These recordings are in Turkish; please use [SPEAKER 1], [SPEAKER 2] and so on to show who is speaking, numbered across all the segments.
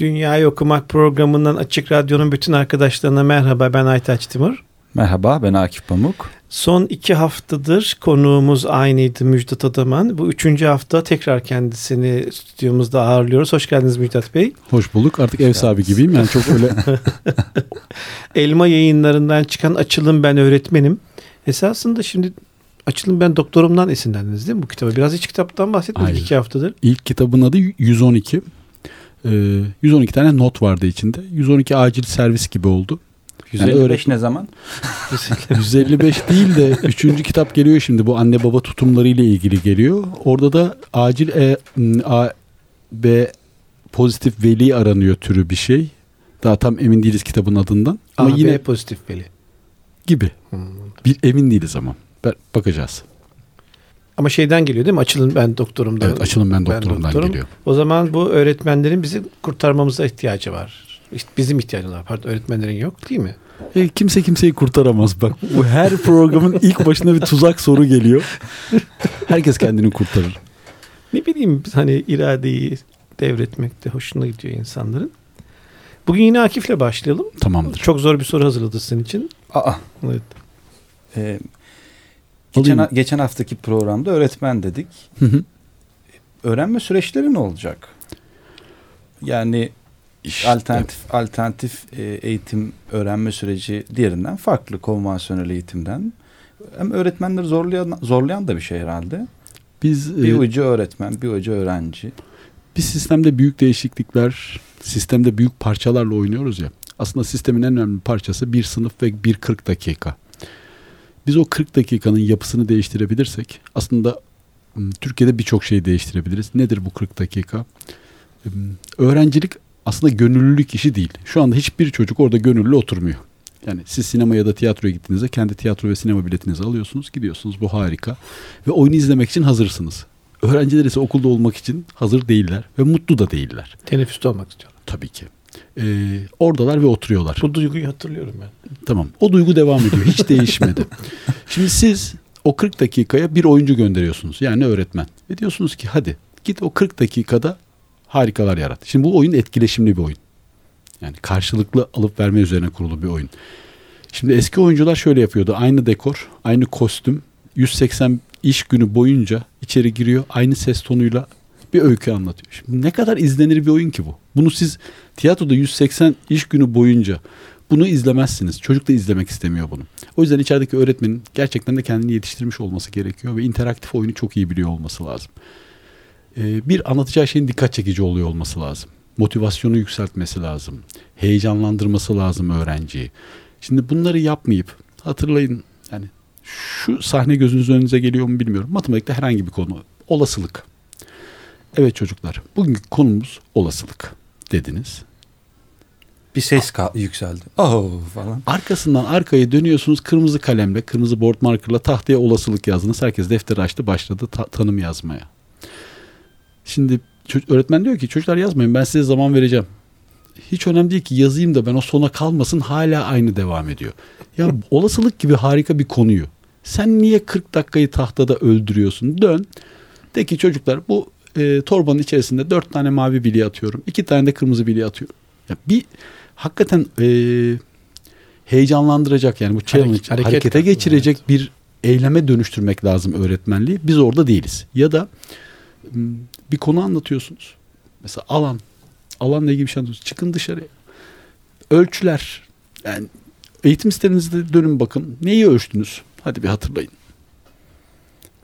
[SPEAKER 1] Dünyayı Okumak programından Açık Radyo'nun bütün arkadaşlarına merhaba ben Aytaç Timur.
[SPEAKER 2] Merhaba ben Akif Pamuk.
[SPEAKER 1] Son iki haftadır konuğumuz aynıydı Müjdat Adaman. Bu üçüncü hafta tekrar kendisini stüdyomuzda ağırlıyoruz. Hoş geldiniz Müjdat Bey.
[SPEAKER 3] Hoş bulduk. Artık ev sahibi gibiyim. Yani çok öyle...
[SPEAKER 1] Elma yayınlarından çıkan Açılım Ben Öğretmenim. Esasında şimdi Açılım Ben Doktorumdan esinlendiniz değil mi bu kitabı? Biraz hiç kitaptan bahsetmedik Hayır. iki haftadır.
[SPEAKER 3] İlk kitabın adı 112. Ee, 112 tane not vardı içinde. 112 acil servis gibi oldu.
[SPEAKER 2] 155 yani ne zaman?
[SPEAKER 3] 155 değil de üçüncü kitap geliyor şimdi bu anne baba tutumları ile ilgili geliyor. Orada da acil E, A, B pozitif veli aranıyor türü bir şey. Daha tam emin değiliz kitabın adından.
[SPEAKER 1] Ama A, yine B pozitif veli.
[SPEAKER 3] Gibi. Hmm. Bir emin değiliz ama. Bakacağız.
[SPEAKER 1] Ama şeyden geliyor değil mi? Açılın ben doktorumdan.
[SPEAKER 3] Evet açılın ben doktorumdan ben doktorum. geliyor.
[SPEAKER 1] O zaman bu öğretmenlerin bizi kurtarmamıza ihtiyacı var. İşte bizim ihtiyacımız var. Pardon öğretmenlerin yok değil mi?
[SPEAKER 3] E, kimse kimseyi kurtaramaz bak. Bu her programın ilk başına bir tuzak soru geliyor. Herkes kendini kurtarır.
[SPEAKER 1] Ne bileyim hani iradeyi devretmekte hoşuna gidiyor insanların. Bugün yine Akif'le başlayalım.
[SPEAKER 3] Tamamdır.
[SPEAKER 1] Çok zor bir soru hazırladı senin için.
[SPEAKER 2] Aa. Evet. Ee, geçen, geçen haftaki programda öğretmen dedik. Hı hı. Öğrenme süreçleri ne olacak? Yani işte. Alternatif alternatif e, eğitim öğrenme süreci diğerinden farklı konvansiyonel eğitimden. Hem öğretmenleri zorlayan zorlayan da bir şey herhalde. Biz bir e, ucu öğretmen, bir ucu öğrenci.
[SPEAKER 3] Bir sistemde büyük değişiklikler, sistemde büyük parçalarla oynuyoruz ya. Aslında sistemin en önemli parçası bir sınıf ve bir 40 dakika. Biz o 40 dakikanın yapısını değiştirebilirsek aslında Türkiye'de birçok şeyi değiştirebiliriz. Nedir bu 40 dakika? Öğrencilik aslında gönüllülük işi değil. Şu anda hiçbir çocuk orada gönüllü oturmuyor. Yani siz sinemaya ya da tiyatroya gittiğinizde kendi tiyatro ve sinema biletinizi alıyorsunuz, gidiyorsunuz. Bu harika. Ve oyunu izlemek için hazırsınız. Öğrenciler ise okulda olmak için hazır değiller ve mutlu da değiller.
[SPEAKER 1] Teneffüste olmak istiyorlar.
[SPEAKER 3] Tabii ki. Ee, oradalar ve oturuyorlar.
[SPEAKER 1] Bu duyguyu hatırlıyorum ben.
[SPEAKER 3] Tamam. O duygu devam ediyor. Hiç değişmedi. Şimdi siz o 40 dakikaya bir oyuncu gönderiyorsunuz. Yani öğretmen. Ve diyorsunuz ki hadi git o 40 dakikada harikalar yarat. Şimdi bu oyun etkileşimli bir oyun. Yani karşılıklı alıp verme üzerine kurulu bir oyun. Şimdi eski oyuncular şöyle yapıyordu. Aynı dekor, aynı kostüm, 180 iş günü boyunca içeri giriyor. Aynı ses tonuyla bir öykü anlatıyor. Şimdi ne kadar izlenir bir oyun ki bu? Bunu siz tiyatroda 180 iş günü boyunca bunu izlemezsiniz. Çocuk da izlemek istemiyor bunu. O yüzden içerideki öğretmenin gerçekten de kendini yetiştirmiş olması gerekiyor ve interaktif oyunu çok iyi biliyor olması lazım. Ee, bir anlatacağı şeyin dikkat çekici oluyor olması lazım. Motivasyonu yükseltmesi lazım. Heyecanlandırması lazım öğrenciyi. Şimdi bunları yapmayıp hatırlayın yani şu sahne gözünüz önünüze geliyor mu bilmiyorum. Matematikte herhangi bir konu. Olasılık. Evet çocuklar bugünkü konumuz olasılık dediniz.
[SPEAKER 2] Bir ses yükseldi. Oh falan.
[SPEAKER 3] Arkasından arkaya dönüyorsunuz kırmızı kalemle, kırmızı board markerla tahtaya olasılık yazdınız. Herkes defteri açtı başladı ta- tanım yazmaya. Şimdi öğretmen diyor ki çocuklar yazmayın ben size zaman vereceğim. Hiç önemli değil ki yazayım da ben o sona kalmasın hala aynı devam ediyor. Ya olasılık gibi harika bir konuyu sen niye 40 dakikayı tahtada öldürüyorsun? Dön. De ki çocuklar bu e, torbanın içerisinde 4 tane mavi bilye atıyorum. 2 tane de kırmızı bilye atıyorum. Ya bir hakikaten e, heyecanlandıracak yani bu challenge hareket, harekete geçirecek evet. bir eyleme dönüştürmek lazım öğretmenliği. Biz orada değiliz. Ya da bir konu anlatıyorsunuz. Mesela alan. Alanla ilgili bir şey anlatıyorsunuz. Çıkın dışarı. Ölçüler. Yani eğitim sitenizde dönün bakın. Neyi ölçtünüz? Hadi bir hatırlayın.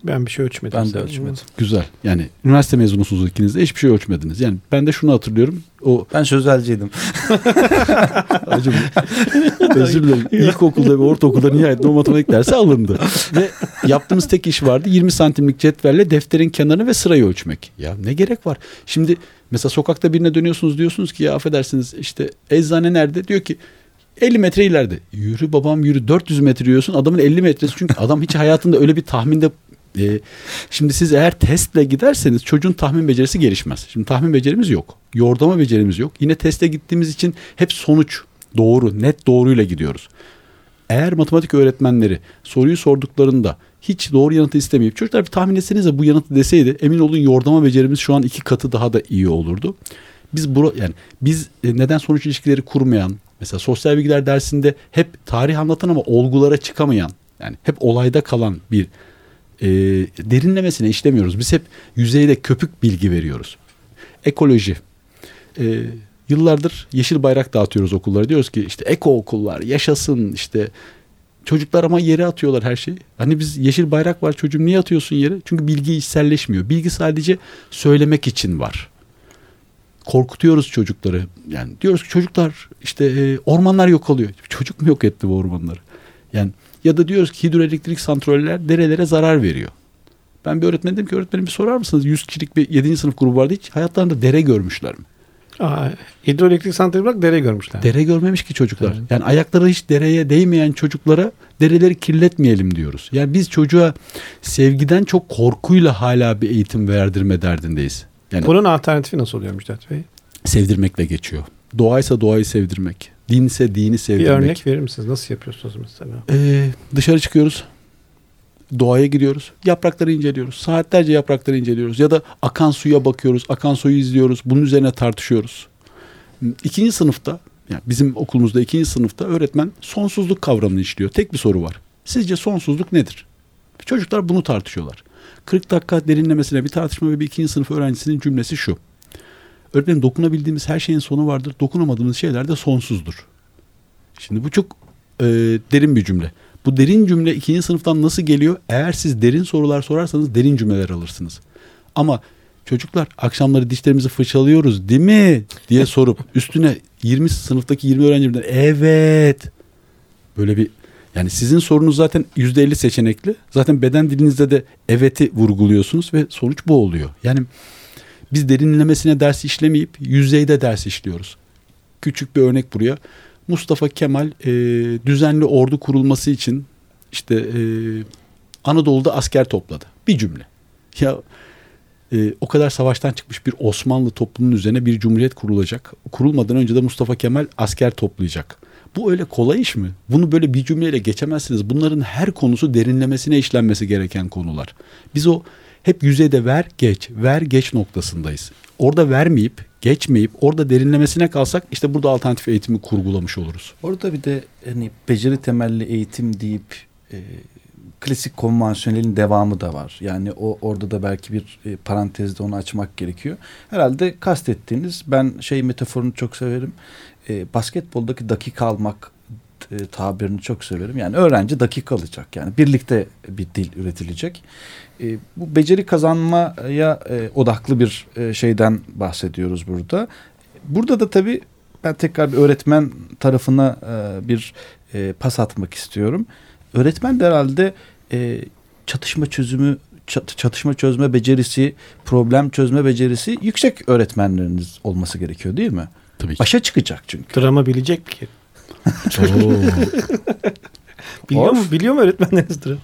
[SPEAKER 1] Ben bir şey ölçmedim.
[SPEAKER 2] Ben de ölçmedim.
[SPEAKER 3] Güzel. Yani üniversite mezunusunuz ikiniz de hiçbir şey ölçmediniz. Yani ben de şunu hatırlıyorum. O
[SPEAKER 2] Ben sözelciydim.
[SPEAKER 3] Acım. Özür dilerim. İlkokulda ve ortaokulda nihayet o matematik dersi alındı. ve yaptığımız tek iş vardı. 20 santimlik cetvelle defterin kenarını ve sırayı ölçmek. Ya ne gerek var? Şimdi mesela sokakta birine dönüyorsunuz diyorsunuz ki ya affedersiniz işte eczane nerede? Diyor ki 50 metre ileride. Yürü babam yürü 400 metre yürüyorsun adamın 50 metresi çünkü adam hiç hayatında öyle bir tahminde e, şimdi siz eğer testle giderseniz çocuğun tahmin becerisi gelişmez. Şimdi tahmin becerimiz yok. Yordama becerimiz yok. Yine teste gittiğimiz için hep sonuç doğru, net doğruyla gidiyoruz. Eğer matematik öğretmenleri soruyu sorduklarında hiç doğru yanıtı istemeyip çocuklar bir tahmin etsenize bu yanıtı deseydi emin olun yordama becerimiz şu an iki katı daha da iyi olurdu. Biz bu yani biz e, neden sonuç ilişkileri kurmayan mesela sosyal bilgiler dersinde hep tarih anlatan ama olgulara çıkamayan yani hep olayda kalan bir e, derinlemesine işlemiyoruz. Biz hep yüzeyde köpük bilgi veriyoruz. Ekoloji. E, yıllardır yeşil bayrak dağıtıyoruz okullara. Diyoruz ki işte eko okullar yaşasın işte çocuklar ama yere atıyorlar her şeyi. Hani biz yeşil bayrak var çocuğum niye atıyorsun yere? Çünkü bilgi içselleşmiyor. Bilgi sadece söylemek için var. Korkutuyoruz çocukları. Yani diyoruz ki çocuklar işte e, ormanlar yok oluyor. Çocuk mu yok etti bu ormanları? Yani ya da diyoruz ki hidroelektrik santraller derelere zarar veriyor. Ben bir öğretmen dedim ki öğretmenim bir sorar mısınız? 100 kişilik bir 7. sınıf grubu vardı. Hiç hayatlarında dere görmüşler mi?
[SPEAKER 1] Aa, hidroelektrik santrali bırak dere görmüşler.
[SPEAKER 3] Dere görmemiş ki çocuklar. Evet. Yani ayakları hiç dereye değmeyen çocuklara dereleri kirletmeyelim diyoruz. Yani biz çocuğa sevgiden çok korkuyla hala bir eğitim verdirme derdindeyiz. Yani
[SPEAKER 1] Bunun alternatifi nasıl oluyor Müjdat Bey?
[SPEAKER 3] Sevdirmekle geçiyor. Doğaysa doğayı sevdirmek. Dinse dini sevdirmek.
[SPEAKER 1] Bir örnek verir misiniz? Nasıl yapıyorsunuz mesela?
[SPEAKER 3] Ee, dışarı çıkıyoruz. Doğaya giriyoruz. Yaprakları inceliyoruz. Saatlerce yaprakları inceliyoruz. Ya da akan suya bakıyoruz. Akan suyu izliyoruz. Bunun üzerine tartışıyoruz. İkinci sınıfta yani bizim okulumuzda ikinci sınıfta öğretmen sonsuzluk kavramını işliyor. Tek bir soru var. Sizce sonsuzluk nedir? Çocuklar bunu tartışıyorlar. 40 dakika derinlemesine bir tartışma ve bir ikinci sınıf öğrencisinin cümlesi şu. Öğretmenim dokunabildiğimiz her şeyin sonu vardır. Dokunamadığımız şeyler de sonsuzdur. Şimdi bu çok e, derin bir cümle. Bu derin cümle ikinci sınıftan nasıl geliyor? Eğer siz derin sorular sorarsanız derin cümleler alırsınız. Ama çocuklar akşamları dişlerimizi fırçalıyoruz değil mi diye sorup üstüne 20 sınıftaki 20 öğrencimden evet böyle bir yani sizin sorunuz zaten %50 seçenekli. Zaten beden dilinizde de evet'i vurguluyorsunuz ve sonuç bu oluyor. Yani biz derinlemesine ders işlemeyip yüzeyde ders işliyoruz. Küçük bir örnek buraya. Mustafa Kemal e, düzenli ordu kurulması için işte e, Anadolu'da asker topladı. Bir cümle. Ya e, o kadar savaştan çıkmış bir Osmanlı toplumunun üzerine bir cumhuriyet kurulacak. Kurulmadan önce de Mustafa Kemal asker toplayacak. Bu öyle kolay iş mi? Bunu böyle bir cümleyle geçemezsiniz. Bunların her konusu derinlemesine işlenmesi gereken konular. Biz o hep yüzeyde ver geç, ver geç noktasındayız. Orada vermeyip, geçmeyip, orada derinlemesine kalsak işte burada alternatif eğitimi kurgulamış oluruz.
[SPEAKER 2] Orada bir de hani beceri temelli eğitim deyip e, klasik konvansiyonelin devamı da var. Yani o orada da belki bir e, parantezde onu açmak gerekiyor. Herhalde kastettiğiniz ben şey metaforunu çok severim. E, basketboldaki dakika almak e, tabirini çok severim. Yani öğrenci dakika alacak. Yani birlikte bir dil üretilecek. E, bu beceri kazanmaya e, odaklı bir e, şeyden bahsediyoruz burada. Burada da tabii ben tekrar bir öğretmen tarafına e, bir e, pas atmak istiyorum. Öğretmen de herhalde e, çatışma çözümü çatışma çözme becerisi, problem çözme becerisi yüksek öğretmenleriniz olması gerekiyor değil mi?
[SPEAKER 3] Tabii ki.
[SPEAKER 2] Başa çıkacak çünkü.
[SPEAKER 1] Drama bilecek ki. biliyor mu? Biliyor mu öğretmenleriniz drama?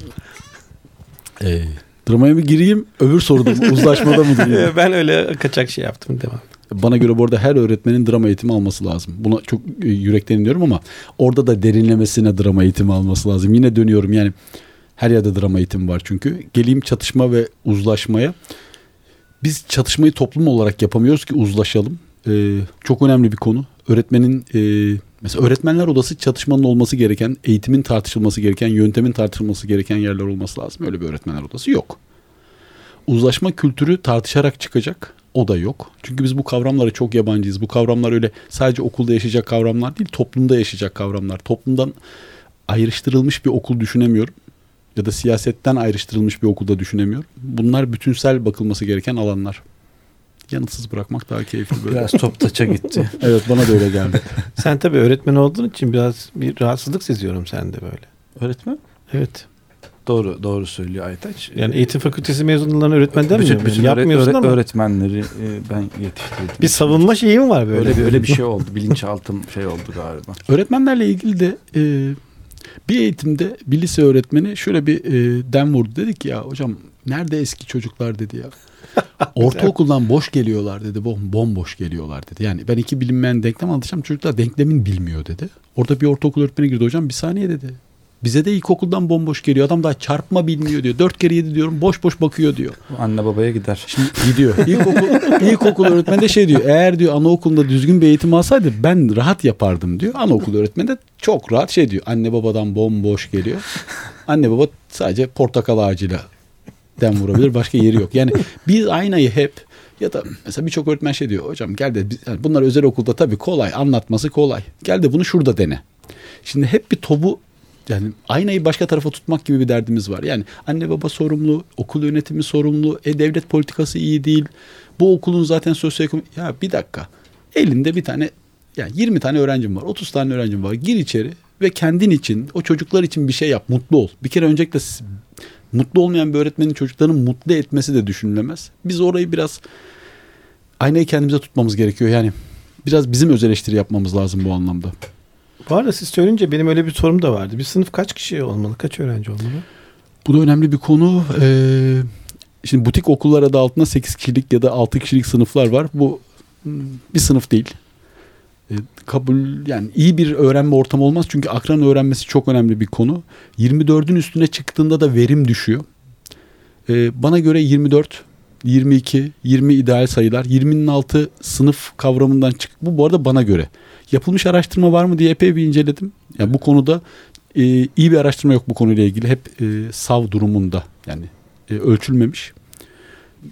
[SPEAKER 3] Ee, dramaya mı gireyim? Öbür soruda mı? Uzlaşmada mı diyeyim?
[SPEAKER 1] ben öyle kaçak şey yaptım. Devam.
[SPEAKER 3] Bana göre bu arada her öğretmenin drama eğitimi alması lazım. Buna çok e, yürekten iniyorum ama orada da derinlemesine drama eğitimi alması lazım. Yine dönüyorum yani her yerde drama eğitimi var çünkü. Geleyim çatışma ve uzlaşmaya. Biz çatışmayı toplum olarak yapamıyoruz ki uzlaşalım. Ee, çok önemli bir konu. Öğretmenin e, mesela öğretmenler odası çatışmanın olması gereken, eğitimin tartışılması gereken, yöntemin tartışılması gereken yerler olması lazım. Öyle bir öğretmenler odası yok. Uzlaşma kültürü tartışarak çıkacak. O da yok. Çünkü biz bu kavramlara çok yabancıyız. Bu kavramlar öyle sadece okulda yaşayacak kavramlar değil, toplumda yaşayacak kavramlar. Toplumdan ayrıştırılmış bir okul düşünemiyorum. Ya da siyasetten ayrıştırılmış bir okulda düşünemiyorum. Bunlar bütünsel bakılması gereken alanlar yanıtsız bırakmak daha keyifli
[SPEAKER 2] böyle. Biraz top taça gitti.
[SPEAKER 3] evet bana da öyle geldi.
[SPEAKER 1] Sen tabii öğretmen olduğun için biraz bir rahatsızlık seziyorum sende böyle.
[SPEAKER 2] Öğretmen?
[SPEAKER 1] Evet.
[SPEAKER 2] Doğru doğru söylüyor Aytaç.
[SPEAKER 1] Yani eğitim fakültesi mezunlarına öğretmen
[SPEAKER 2] demiyor
[SPEAKER 1] bütün,
[SPEAKER 2] bütün Yapmıyorsun öğre- ama. öğretmenleri e, ben yetiştirdim.
[SPEAKER 1] Bir savunma şeyi mi var böyle?
[SPEAKER 2] Öyle bir, öyle bir şey oldu. Bilinçaltım şey oldu galiba.
[SPEAKER 3] Öğretmenlerle ilgili de e, bir eğitimde bir lise öğretmeni şöyle bir e, dem vurdu. Dedi ki ya hocam nerede eski çocuklar dedi ya. Ortaokuldan boş geliyorlar dedi. Bom, bomboş geliyorlar dedi. Yani ben iki bilinmeyen denklem anlatacağım. Çocuklar denklemin bilmiyor dedi. Orada bir ortaokul öğretmeni girdi. Hocam bir saniye dedi. Bize de ilkokuldan bomboş geliyor. Adam daha çarpma bilmiyor diyor. Dört kere yedi diyorum boş boş bakıyor diyor.
[SPEAKER 2] Anne babaya gider.
[SPEAKER 3] Şimdi gidiyor. İlkokul, ilkokul öğretmeni de şey diyor. Eğer diyor anaokulunda düzgün bir eğitim alsaydı ben rahat yapardım diyor. Anaokul öğretmeni de çok rahat şey diyor. Anne babadan bomboş geliyor. Anne baba sadece portakal ağacıyla den vurabilir. Başka yeri yok. Yani biz aynayı hep ya da mesela birçok öğretmen şey diyor. Hocam gel de yani bunlar özel okulda tabii kolay. Anlatması kolay. Gel de bunu şurada dene. Şimdi hep bir tobu yani aynayı başka tarafa tutmak gibi bir derdimiz var. Yani anne baba sorumlu, okul yönetimi sorumlu, e devlet politikası iyi değil. Bu okulun zaten sosyoekonomik... Ya bir dakika. Elinde bir tane yani 20 tane öğrencim var, 30 tane öğrencim var. Gir içeri ve kendin için, o çocuklar için bir şey yap, mutlu ol. Bir kere öncelikle mutlu olmayan bir öğretmenin çocuklarını mutlu etmesi de düşünülemez. Biz orayı biraz aynayı kendimize tutmamız gerekiyor. Yani biraz bizim öz eleştiri yapmamız lazım bu anlamda.
[SPEAKER 1] Bu arada siz söyleyince benim öyle bir sorum da vardı. Bir sınıf kaç kişi olmalı? Kaç öğrenci olmalı?
[SPEAKER 3] Bu da önemli bir konu. Ee, şimdi butik okullar adı altında 8 kişilik ya da 6 kişilik sınıflar var. Bu bir sınıf değil. Ee, kabul yani iyi bir öğrenme ortamı olmaz. Çünkü akran öğrenmesi çok önemli bir konu. 24'ün üstüne çıktığında da verim düşüyor. Ee, bana göre 24 22, 20 ideal sayılar. 20'nin altı sınıf kavramından çık. Bu bu arada bana göre. Yapılmış araştırma var mı diye epey bir inceledim. Yani bu konuda e, iyi bir araştırma yok bu konuyla ilgili. Hep e, sav durumunda yani e, ölçülmemiş.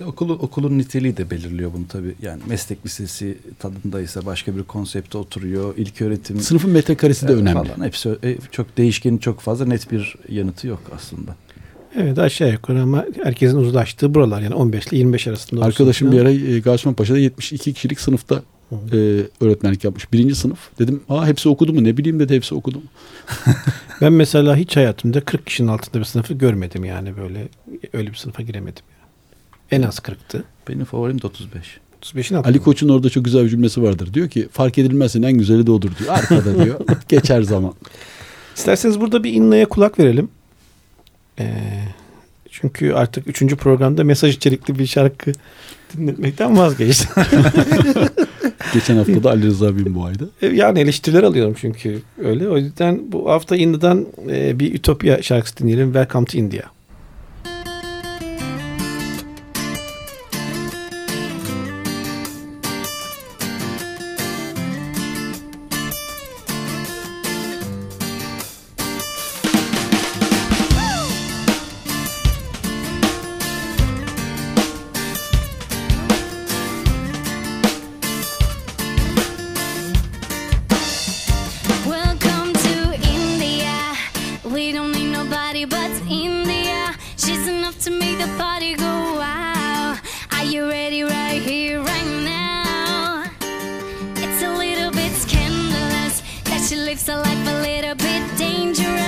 [SPEAKER 2] Okulu, okulun niteliği de belirliyor bunu tabii. Yani meslek lisesi tadındaysa başka bir konsepte oturuyor. İlk öğretim...
[SPEAKER 3] Sınıfın metrekaresi de önemli. Falan.
[SPEAKER 2] Hepsi e, çok değişkeni çok fazla net bir yanıtı yok aslında.
[SPEAKER 1] Evet aşağı yukarı ama herkesin uzlaştığı buralar yani 15 ile 25 arasında.
[SPEAKER 3] Arkadaşım bir ara e, Gaziman Paşa'da 72 kişilik sınıfta e, öğretmenlik yapmış. Birinci sınıf. Dedim aa hepsi okudu mu? Ne bileyim dedi hepsi okudu mu?
[SPEAKER 1] ben mesela hiç hayatımda 40 kişinin altında bir sınıfı görmedim yani böyle öyle bir sınıfa giremedim. Yani. En az 40'tı.
[SPEAKER 2] Benim favorim de 35.
[SPEAKER 1] 35'in
[SPEAKER 3] Ali Koç'un orada çok güzel bir cümlesi vardır. Diyor ki fark edilmezsin en güzeli de odur diyor. Arkada diyor. Geçer zaman.
[SPEAKER 1] İsterseniz burada bir inlaya kulak verelim. Ee, çünkü artık üçüncü programda mesaj içerikli bir şarkı dinletmekten vazgeçtim.
[SPEAKER 3] Geçen hafta da Ali Rıza Bin bu ayda.
[SPEAKER 1] E, yani eleştiriler alıyorum çünkü öyle. O yüzden bu hafta India'dan e, bir Ütopya şarkısı dinleyelim. Welcome to India.
[SPEAKER 4] to make the party go wild, Are you ready
[SPEAKER 2] right
[SPEAKER 4] here, right now? It's a little bit scandalous that she lives a life a little bit dangerous.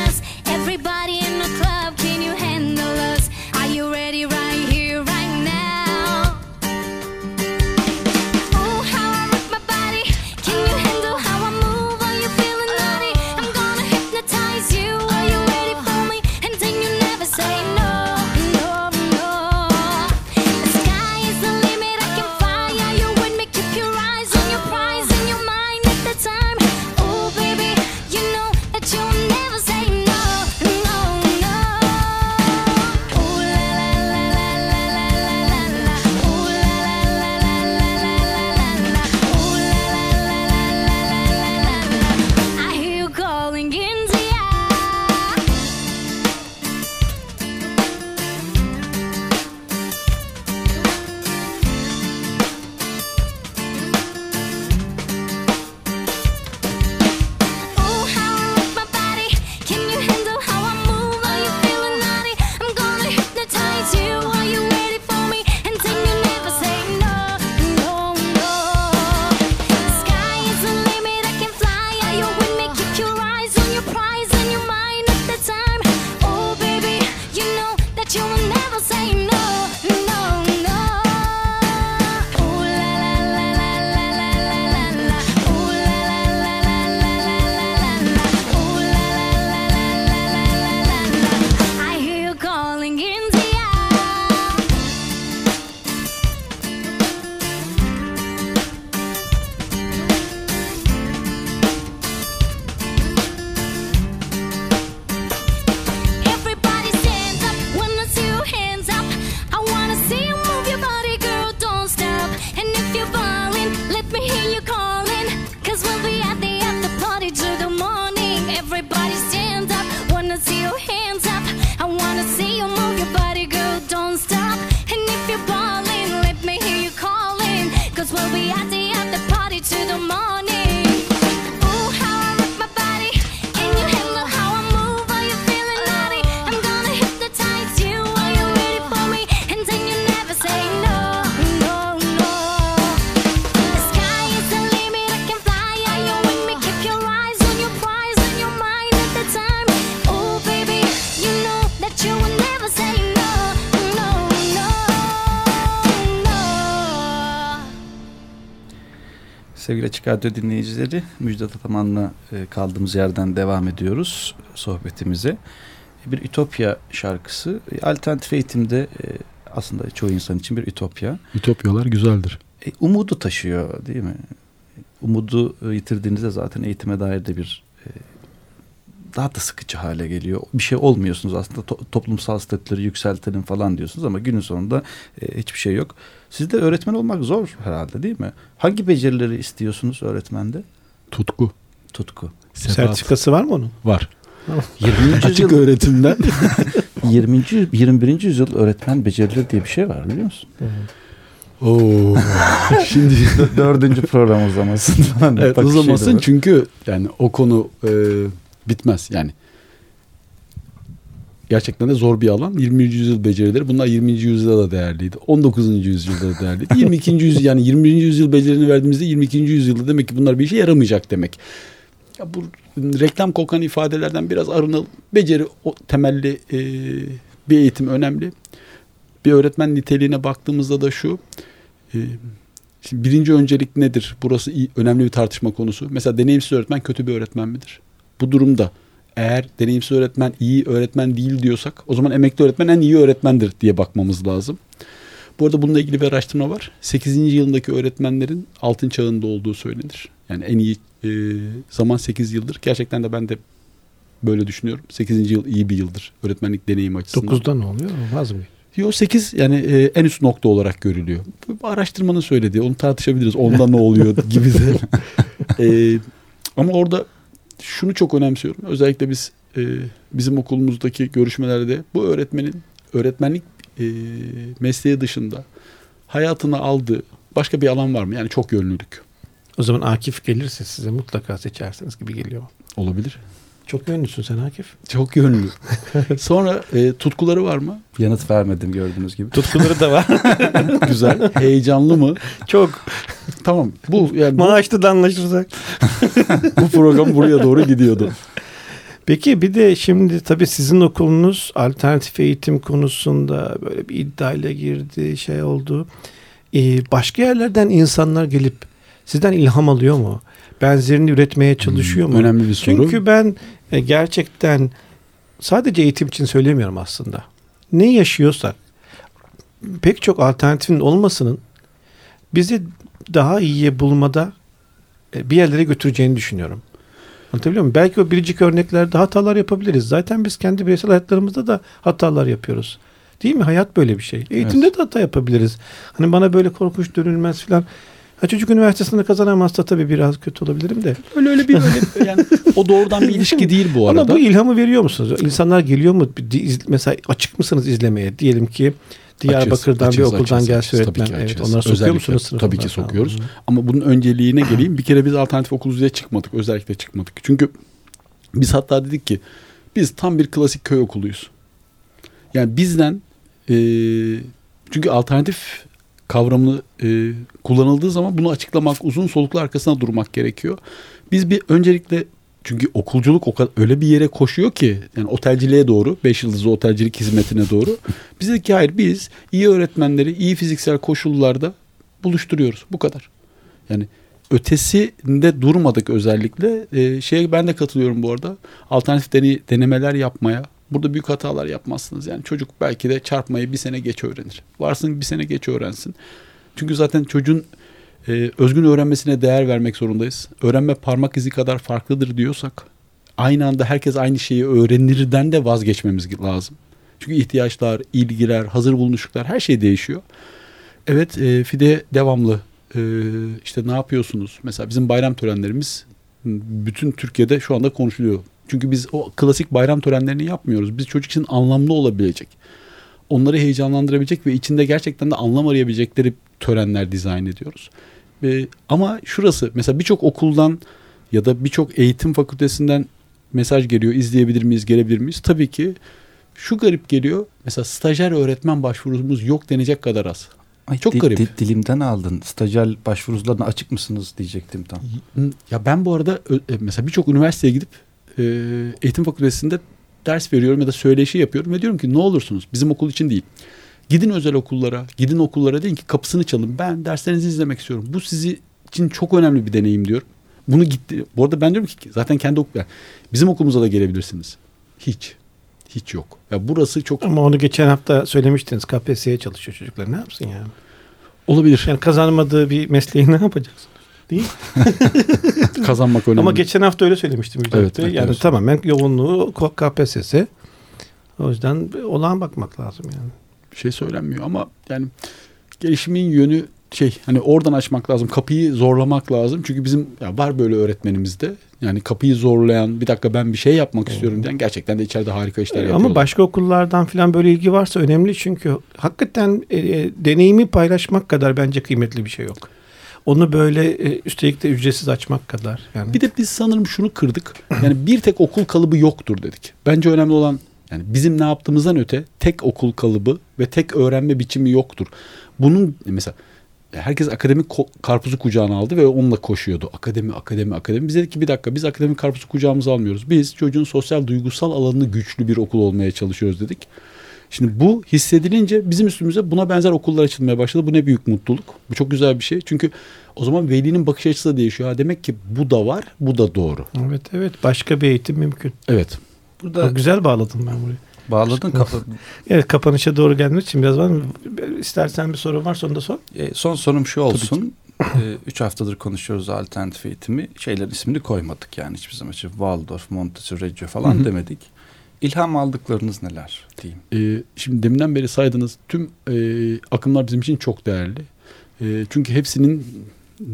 [SPEAKER 2] Açık Radyo dinleyicileri, Müjdat Ataman'la e, kaldığımız yerden devam ediyoruz sohbetimize. Bir Ütopya şarkısı. Alternatif eğitimde e, aslında çoğu insan için bir ütopya.
[SPEAKER 3] Ütopyalar güzeldir.
[SPEAKER 2] E, umudu taşıyor değil mi? Umudu yitirdiğinizde zaten eğitime dair de bir daha da sıkıcı hale geliyor. Bir şey olmuyorsunuz aslında to- toplumsal statüleri yükseltelim falan diyorsunuz ama günün sonunda e, hiçbir şey yok. Sizde öğretmen olmak zor herhalde değil mi? Hangi becerileri istiyorsunuz öğretmende?
[SPEAKER 3] Tutku.
[SPEAKER 2] Tutku.
[SPEAKER 1] Sebat. Sertifikası var mı onun?
[SPEAKER 3] Var.
[SPEAKER 2] 20.
[SPEAKER 3] Açık yüzyıl, öğretimden
[SPEAKER 2] 20. 21. yüzyıl öğretmen becerileri diye bir şey var biliyor musun?
[SPEAKER 3] Oo. Şimdi
[SPEAKER 2] dördüncü program uzamasın falan.
[SPEAKER 3] Evet, uzamasın çünkü yani o konu e, bitmez yani. Gerçekten de zor bir alan. 20. yüzyıl becerileri. Bunlar 20. yüzyılda da değerliydi. 19. yüzyılda da değerliydi. 22. yüzyıl yani 20. yüzyıl becerilerini verdiğimizde 22. yüzyılda demek ki bunlar bir işe yaramayacak demek. Ya bu reklam kokan ifadelerden biraz arınalım. Beceri o temelli e, bir eğitim önemli. Bir öğretmen niteliğine baktığımızda da şu. E, şimdi birinci öncelik nedir? Burası iyi, önemli bir tartışma konusu. Mesela deneyimsiz öğretmen kötü bir öğretmen midir? Bu durumda eğer deneyimsiz öğretmen iyi öğretmen değil diyorsak o zaman emekli öğretmen en iyi öğretmendir diye bakmamız lazım. Bu arada bununla ilgili bir araştırma var. 8. yılındaki öğretmenlerin altın çağında olduğu söylenir. Yani en iyi e, zaman 8 yıldır. Gerçekten de ben de böyle düşünüyorum. 8. yıl iyi bir yıldır öğretmenlik deneyim açısından.
[SPEAKER 1] 9'da ne oluyor? Olmaz mı?
[SPEAKER 3] Yo 8 yani e, en üst nokta olarak görülüyor. Bu araştırmanın söylediği. Onu tartışabiliriz. Onda ne oluyor gibi de. e, ama orada şunu çok önemsiyorum. Özellikle biz e, bizim okulumuzdaki görüşmelerde bu öğretmenin öğretmenlik e, mesleği dışında hayatına aldığı başka bir alan var mı? Yani çok yönlülük.
[SPEAKER 1] O zaman Akif gelirse size mutlaka seçersiniz gibi geliyor.
[SPEAKER 3] Olabilir.
[SPEAKER 1] Çok yönlüsün sen Akif.
[SPEAKER 3] Çok yönlü. Sonra e, tutkuları var mı?
[SPEAKER 2] Yanıt vermedim gördüğünüz gibi.
[SPEAKER 1] Tutkuları da var.
[SPEAKER 3] Güzel. Heyecanlı mı?
[SPEAKER 1] Çok.
[SPEAKER 3] Tamam. Bu yani
[SPEAKER 1] bu, Maaşlı da anlaşırsak.
[SPEAKER 3] bu program buraya doğru gidiyordu.
[SPEAKER 1] Peki bir de şimdi tabii sizin okulunuz alternatif eğitim konusunda böyle bir iddiayla girdi, şey oldu. Ee, başka yerlerden insanlar gelip sizden ilham alıyor mu? Benzerini üretmeye çalışıyor hmm, mu?
[SPEAKER 3] Önemli bir soru.
[SPEAKER 1] Çünkü ben e, gerçekten sadece eğitim için söylemiyorum aslında. Ne yaşıyorsak pek çok alternatifin olmasının bizi daha iyiye bulmada e, bir yerlere götüreceğini düşünüyorum. Anlatabiliyor muyum? Belki o biricik örneklerde hatalar yapabiliriz. Zaten biz kendi bireysel hayatlarımızda da hatalar yapıyoruz. Değil mi? Hayat böyle bir şey. Eğitimde evet. de hata yapabiliriz. Hani bana böyle korkunç dönülmez falan. Ha, çocuk üniversitesinde kazanamazsa tabii biraz kötü olabilirim de.
[SPEAKER 3] Öyle öyle bir öyle yani o doğrudan bir ilişki değil bu arada.
[SPEAKER 1] Ama bu ilhamı veriyor musunuz? İnsanlar geliyor mu? Mesela açık mısınız izlemeye? Diyelim ki Diyarbakır'dan açız, bir okuldan açız, gelse öğretmen. Ki evet, onları sokuyor musunuz
[SPEAKER 3] sınıfına? Tabii ki sokuyoruz. Hı. Ama bunun önceliğine geleyim. Bir kere biz alternatif okul düzeye çıkmadık. Özellikle çıkmadık. Çünkü biz hatta dedik ki biz tam bir klasik köy okuluyuz. Yani bizden e, çünkü alternatif kavramını e, kullanıldığı zaman bunu açıklamak, uzun soluklu arkasına durmak gerekiyor. Biz bir öncelikle çünkü okulculuk o kadar öyle bir yere koşuyor ki yani otelciliğe doğru, beş yıldızlı otelcilik hizmetine doğru. Biz dedik ki hayır biz iyi öğretmenleri iyi fiziksel koşullarda buluşturuyoruz. Bu kadar. Yani ötesinde durmadık özellikle. Ee, şeye ben de katılıyorum bu arada. Alternatif deney, denemeler yapmaya, Burada büyük hatalar yapmazsınız. Yani çocuk belki de çarpmayı bir sene geç öğrenir. Varsın bir sene geç öğrensin. Çünkü zaten çocuğun e, özgün öğrenmesine değer vermek zorundayız. Öğrenme parmak izi kadar farklıdır diyorsak aynı anda herkes aynı şeyi öğrenirden de vazgeçmemiz lazım. Çünkü ihtiyaçlar, ilgiler, hazır bulunuşluklar her şey değişiyor. Evet e, FİDE devamlı e, işte ne yapıyorsunuz? Mesela bizim bayram törenlerimiz bütün Türkiye'de şu anda konuşuluyor. Çünkü biz o klasik bayram törenlerini yapmıyoruz. Biz çocuk için anlamlı olabilecek, onları heyecanlandırabilecek ve içinde gerçekten de anlam arayabilecekleri törenler dizayn ediyoruz. Ee, ama şurası mesela birçok okuldan ya da birçok eğitim fakültesinden mesaj geliyor. İzleyebilir miyiz, gelebilir miyiz? Tabii ki şu garip geliyor. Mesela stajyer öğretmen başvurumuz yok denecek kadar az.
[SPEAKER 2] Ay, Çok di, garip. Di, dilimden aldın. Stajyer başvurularına açık mısınız diyecektim tam.
[SPEAKER 3] Ya ben bu arada e, mesela birçok üniversiteye gidip e, eğitim fakültesinde ders veriyorum ya da söyleşi yapıyorum ve diyorum ki ne olursunuz bizim okul için değil. Gidin özel okullara, gidin okullara deyin ki kapısını çalın. Ben derslerinizi izlemek istiyorum. Bu sizi için çok önemli bir deneyim diyorum. Bunu gitti. Bu arada ben diyorum ki zaten kendi okul yani bizim okulumuza da gelebilirsiniz. Hiç. Hiç yok. Ya burası çok
[SPEAKER 1] Ama onu geçen hafta söylemiştiniz. KPSS'ye çalışıyor çocuklar. Ne yapsın yani?
[SPEAKER 3] olabilir.
[SPEAKER 1] Yani kazanmadığı bir mesleği ne yapacaksın? Değil.
[SPEAKER 3] Kazanmak önemli.
[SPEAKER 1] Ama geçen hafta öyle söylemiştim Müjdat
[SPEAKER 3] Evet,
[SPEAKER 1] Bey.
[SPEAKER 3] evet,
[SPEAKER 1] Yani
[SPEAKER 3] evet.
[SPEAKER 1] tamamen yoğunluğu KPSS. O yüzden olağan bakmak lazım yani.
[SPEAKER 3] bir şey söylenmiyor ama yani gelişimin yönü şey hani oradan açmak lazım. Kapıyı zorlamak lazım. Çünkü bizim ya var böyle öğretmenimizde. Yani kapıyı zorlayan bir dakika ben bir şey yapmak istiyorum diyen gerçekten de içeride harika işler yapıyorlar.
[SPEAKER 1] Ama başka okullardan falan böyle ilgi varsa önemli çünkü hakikaten e, e, deneyimi paylaşmak kadar bence kıymetli bir şey yok. Onu böyle e, üstelik de ücretsiz açmak kadar yani.
[SPEAKER 3] Bir de biz sanırım şunu kırdık. Yani bir tek okul kalıbı yoktur dedik. Bence önemli olan yani bizim ne yaptığımızdan öte tek okul kalıbı ve tek öğrenme biçimi yoktur. Bunun mesela herkes akademik karpuzu kucağına aldı ve onunla koşuyordu. Akademi, akademi, akademi. Biz dedik ki bir dakika biz akademik karpuzu kucağımıza almıyoruz. Biz çocuğun sosyal duygusal alanını güçlü bir okul olmaya çalışıyoruz dedik. Şimdi bu hissedilince bizim üstümüze buna benzer okullar açılmaya başladı. Bu ne büyük mutluluk. Bu çok güzel bir şey. Çünkü o zaman velinin bakış açısı da değişiyor. Ha, demek ki bu da var, bu da doğru.
[SPEAKER 1] Evet evet başka bir eğitim mümkün.
[SPEAKER 3] Evet.
[SPEAKER 2] Burada
[SPEAKER 1] Bak, güzel bağladım ben burayı.
[SPEAKER 2] bağladın kapı.
[SPEAKER 1] Evet kapanışa doğru gelmek için biraz var mı? İstersen bir soru varsa onu da sor.
[SPEAKER 2] E, son sorum şu olsun. E, üç haftadır konuşuyoruz alternatif eğitimi. Şeylerin ismini koymadık yani hiçbir zaman. İşte Waldorf, Montessori, Reggio falan
[SPEAKER 3] Hı hı.
[SPEAKER 2] demedik. İlham aldıklarınız neler diyeyim.
[SPEAKER 3] Ee, şimdi deminden beri saydığınız tüm e, akımlar bizim için çok değerli. E, çünkü hepsinin m,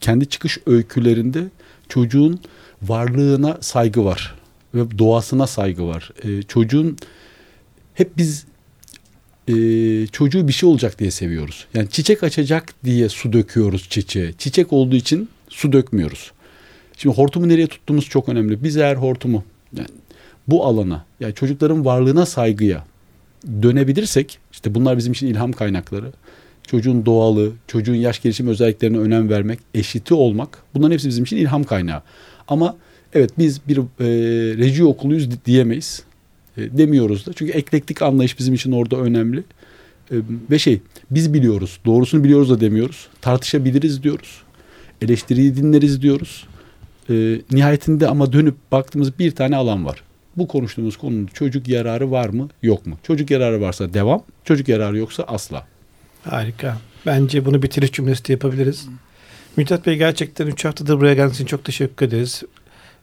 [SPEAKER 3] kendi çıkış öykülerinde çocuğun varlığına saygı var ve doğasına saygı var. E, çocuğun hep biz e, çocuğu bir şey olacak diye seviyoruz. Yani çiçek açacak diye su döküyoruz çiçeğe. Çiçek olduğu için su dökmüyoruz. Şimdi hortumu nereye tuttuğumuz çok önemli. Biz eğer hortumu yani bu alana yani çocukların varlığına saygıya dönebilirsek işte bunlar bizim için ilham kaynakları. Çocuğun doğalı, çocuğun yaş gelişim özelliklerine önem vermek, eşiti olmak bunların hepsi bizim için ilham kaynağı. Ama evet biz bir e, reji okuluyuz di- diyemeyiz. E, demiyoruz da. Çünkü eklektik anlayış bizim için orada önemli. E, ve şey biz biliyoruz, doğrusunu biliyoruz da demiyoruz. Tartışabiliriz diyoruz. Eleştiriyi dinleriz diyoruz. E, nihayetinde ama dönüp baktığımız bir tane alan var. Bu konuştuğumuz konunun çocuk yararı var mı yok mu? Çocuk yararı varsa devam, çocuk yararı yoksa asla.
[SPEAKER 1] Harika. Bence bunu bitiriş cümlesi de yapabiliriz. Müjdat Bey gerçekten 3 haftadır buraya geldiğiniz için çok teşekkür ederiz.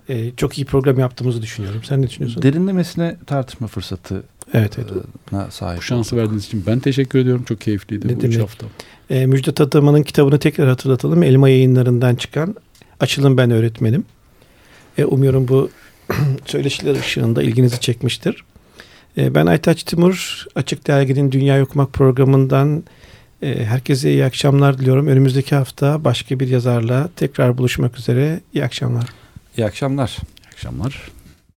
[SPEAKER 1] Ee, çok iyi program yaptığımızı düşünüyorum. Sen ne düşünüyorsun?
[SPEAKER 2] Derinlemesine tartışma fırsatı
[SPEAKER 1] evet evet.
[SPEAKER 2] na sahip
[SPEAKER 3] Bu şansı
[SPEAKER 2] olduk.
[SPEAKER 3] verdiğiniz için ben teşekkür ediyorum. Çok keyifliydi
[SPEAKER 1] Ne
[SPEAKER 3] bu üç
[SPEAKER 1] demek.
[SPEAKER 3] hafta.
[SPEAKER 1] Ee, Müjdat Ataman'ın kitabını tekrar hatırlatalım. Elma yayınlarından çıkan Açılın Ben Öğretmenim. Ee, umuyorum bu söyleşiler ışığında ilginizi çekmiştir. Ee, ben Aytaç Timur. Açık Dergi'nin Dünya Okumak programından e, herkese iyi akşamlar diliyorum. Önümüzdeki hafta başka bir yazarla tekrar buluşmak üzere. İyi akşamlar.
[SPEAKER 2] İyi akşamlar.
[SPEAKER 3] İyi akşamlar.